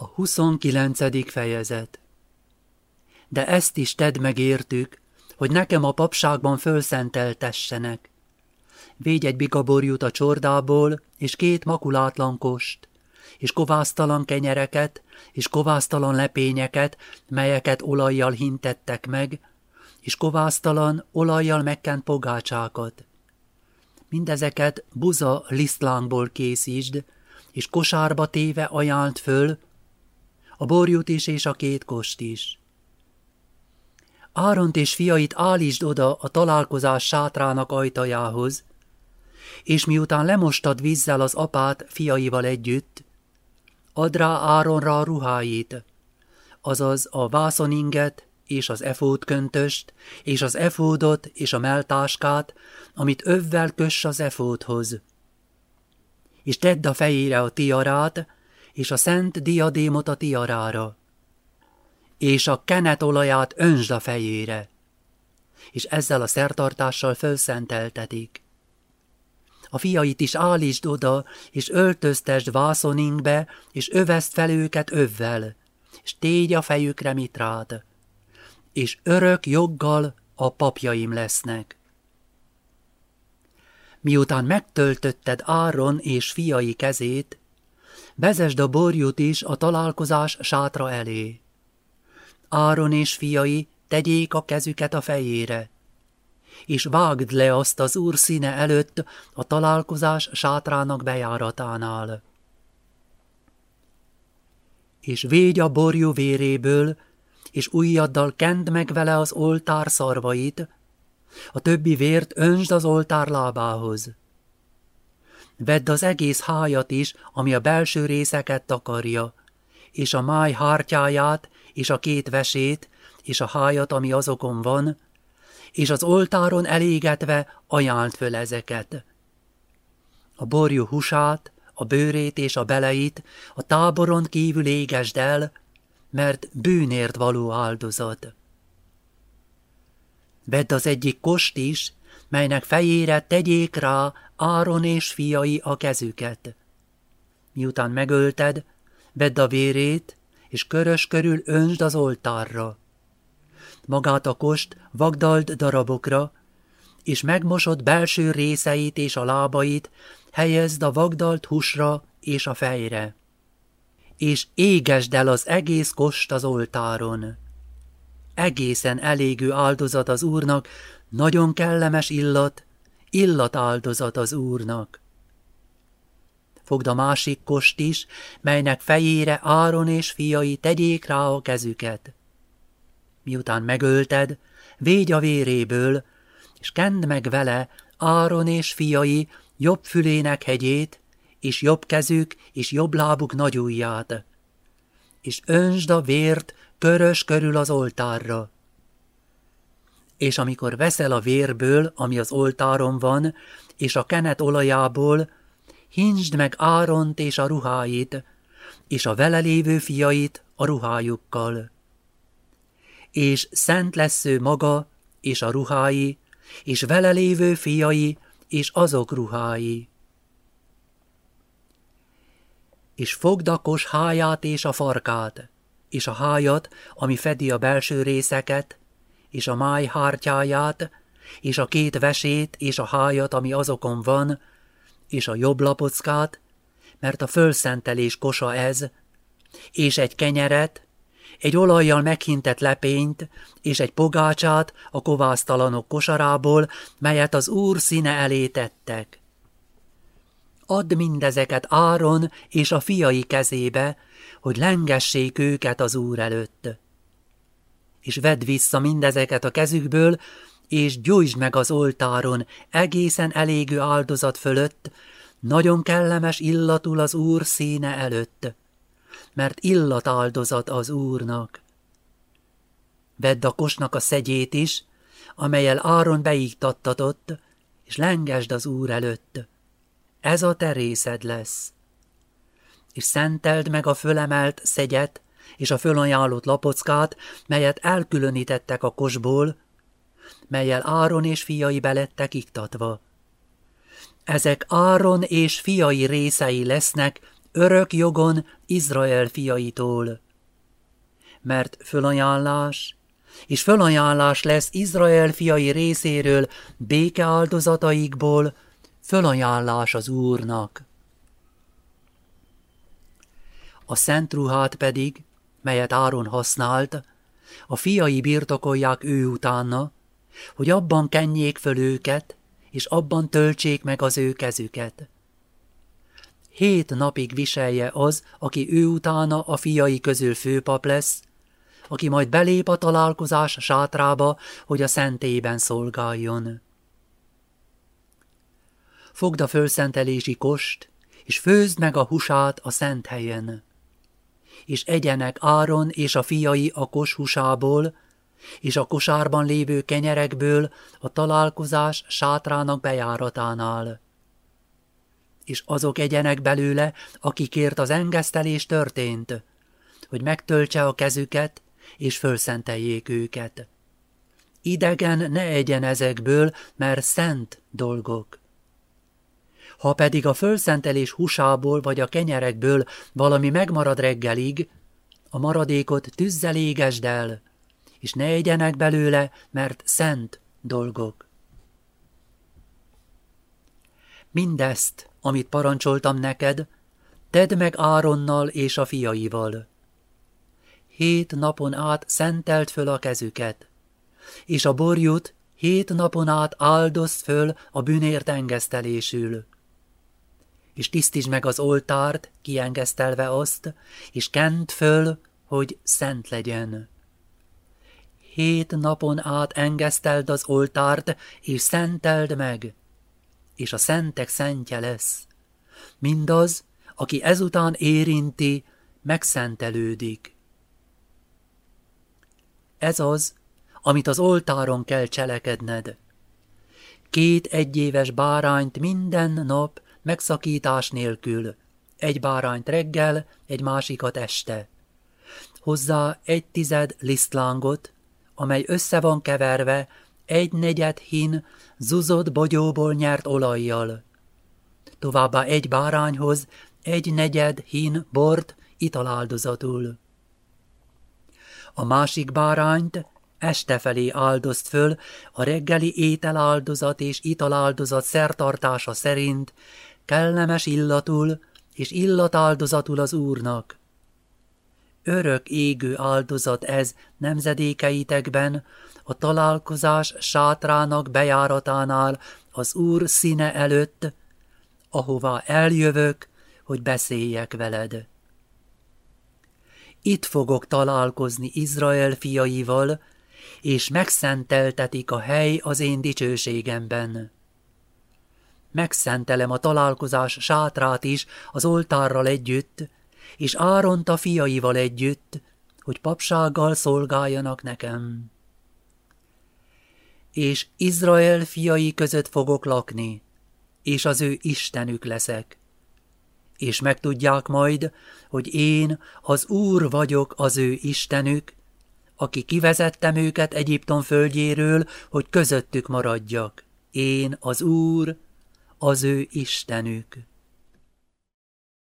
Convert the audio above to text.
A 29. fejezet De ezt is tedd megértük, hogy nekem a papságban fölszenteltessenek. Végy egy bikaborjút a csordából, és két makulátlan kost, és kovásztalan kenyereket, és kovásztalan lepényeket, melyeket olajjal hintettek meg, és kovásztalan, olajjal megkent pogácsákat. Mindezeket buza lisztlánkból készítsd, és kosárba téve ajánlt föl, a borjút is és a két kost is. Áront és fiait állítsd oda a találkozás sátrának ajtajához, és miután lemostad vízzel az apát fiaival együtt, add rá Áronra a ruháit, azaz a vászoninget és az efódköntöst, és az efódot és a meltáskát, amit övvel köss az efódhoz. És tedd a fejére a tiarát, és a szent diadémot a tiarára, és a kenet olaját önsd a fejére, és ezzel a szertartással felszenteltetik. A fiait is állítsd oda, és öltöztesd vászoninkbe, és öveszt fel őket övvel, és tégy a fejükre mitrád, és örök joggal a papjaim lesznek. Miután megtöltötted Áron és fiai kezét, Vezesd a borjút is a találkozás sátra elé. Áron és fiai tegyék a kezüket a fejére, és vágd le azt az úr színe előtt a találkozás sátrának bejáratánál. És védj a borjú véréből, és ujjaddal kend meg vele az oltár szarvait, a többi vért önsd az oltár lábához. Vedd az egész hájat is, ami a belső részeket takarja, és a máj hártyáját, és a két vesét, és a hájat, ami azokon van, és az oltáron elégetve ajánlt föl ezeket. A borjú husát, a bőrét és a beleit a táboron kívül égesd el, mert bűnért való áldozat. Vedd az egyik kost is, melynek fejére tegyék rá Áron és fiai a kezüket. Miután megölted, vedd a vérét, és körös körül önsd az oltárra. Magát a kost vagdald darabokra, és megmosod belső részeit és a lábait, helyezd a vagdalt húsra és a fejre. És égesd el az egész kost az oltáron. Egészen elégő áldozat az Úrnak, nagyon kellemes illat, illatáldozat az Úrnak. Fogd a másik kost is, melynek fejére Áron és fiai tegyék rá a kezüket. Miután megölted, védj a véréből, és kend meg vele Áron és fiai jobb fülének hegyét, és jobb kezük és jobb lábuk nagy ujját, és önsd a vért körös körül az oltárra és amikor veszel a vérből, ami az oltáron van, és a kenet olajából, hincsd meg Áront és a ruháit, és a vele lévő fiait a ruhájukkal. És szent lesz ő maga, és a ruhái, és vele lévő fiai, és azok ruhái. És fogd a háját és a farkát, és a hájat, ami fedi a belső részeket, és a máj hártyáját, és a két vesét, és a hájat, ami azokon van, és a jobb lapockát, mert a fölszentelés kosa ez, és egy kenyeret, egy olajjal meghintett lepényt, és egy pogácsát a kovásztalanok kosarából, melyet az Úr színe elé tettek. Add mindezeket Áron és a fiai kezébe, hogy lengessék őket az Úr előtt és vedd vissza mindezeket a kezükből, és gyújtsd meg az oltáron egészen elégő áldozat fölött, nagyon kellemes illatul az Úr színe előtt, mert illatáldozat az Úrnak. Vedd a kosnak a szegyét is, amelyel Áron beiktattatott, és lengesd az Úr előtt. Ez a te részed lesz. És szenteld meg a fölemelt szegyet, és a fölajánlott lapockát, melyet elkülönítettek a kosból, melyel Áron és fiai belettek iktatva. Ezek Áron és fiai részei lesznek örök jogon Izrael fiaitól. Mert fölajánlás, és fölajánlás lesz Izrael fiai részéről béke áldozataikból, fölajánlás az Úrnak. A szent ruhát pedig, melyet Áron használt, a fiai birtokolják ő utána, hogy abban kenjék föl őket, és abban töltsék meg az ő kezüket. Hét napig viselje az, aki ő utána a fiai közül főpap lesz, aki majd belép a találkozás sátrába, hogy a szentében szolgáljon. Fogd a fölszentelési kost, és főzd meg a husát a szent helyen. És egyenek Áron és a fiai a kos húsából, és a kosárban lévő kenyerekből a találkozás sátrának bejáratánál. És azok egyenek belőle, akikért az engesztelés történt, hogy megtöltse a kezüket, és fölszenteljék őket. Idegen ne egyen ezekből, mert szent dolgok. Ha pedig a fölszentelés húsából vagy a kenyerekből valami megmarad reggelig, a maradékot tűzzel égesd el, és ne egyenek belőle, mert szent dolgok. Mindezt, amit parancsoltam neked, tedd meg Áronnal és a fiaival. Hét napon át szentelt föl a kezüket, és a borjut hét napon át áldozt föl a bűnért engesztelésül. És tisztítsd meg az oltárt, kiengesztelve azt, és kent föl, hogy szent legyen hét napon át engeszteld az oltárt, és szenteld meg, és a szentek szentje lesz. Mindaz, aki ezután érinti, megszentelődik. Ez az, amit az oltáron kell cselekedned. Két egyéves bárányt minden nap megszakítás nélkül, egy bárányt reggel, egy másikat este. Hozzá egy tized lisztlángot, amely össze van keverve egy negyed hin zuzott bogyóból nyert olajjal. Továbbá egy bárányhoz egy negyed hin bort italáldozatul. A másik bárányt este felé áldozt föl a reggeli ételáldozat és italáldozat szertartása szerint kellemes illatul és illatáldozatul az Úrnak örök égő áldozat ez nemzedékeitekben, a találkozás sátrának bejáratánál az Úr színe előtt, ahová eljövök, hogy beszéljek veled. Itt fogok találkozni Izrael fiaival, és megszenteltetik a hely az én dicsőségemben. Megszentelem a találkozás sátrát is az oltárral együtt, és Áront a fiaival együtt, hogy papsággal szolgáljanak nekem. És Izrael fiai között fogok lakni, és az ő Istenük leszek. És megtudják majd, hogy én az Úr vagyok az ő Istenük, aki kivezettem őket Egyiptom földjéről, hogy közöttük maradjak. Én az Úr, az ő Istenük.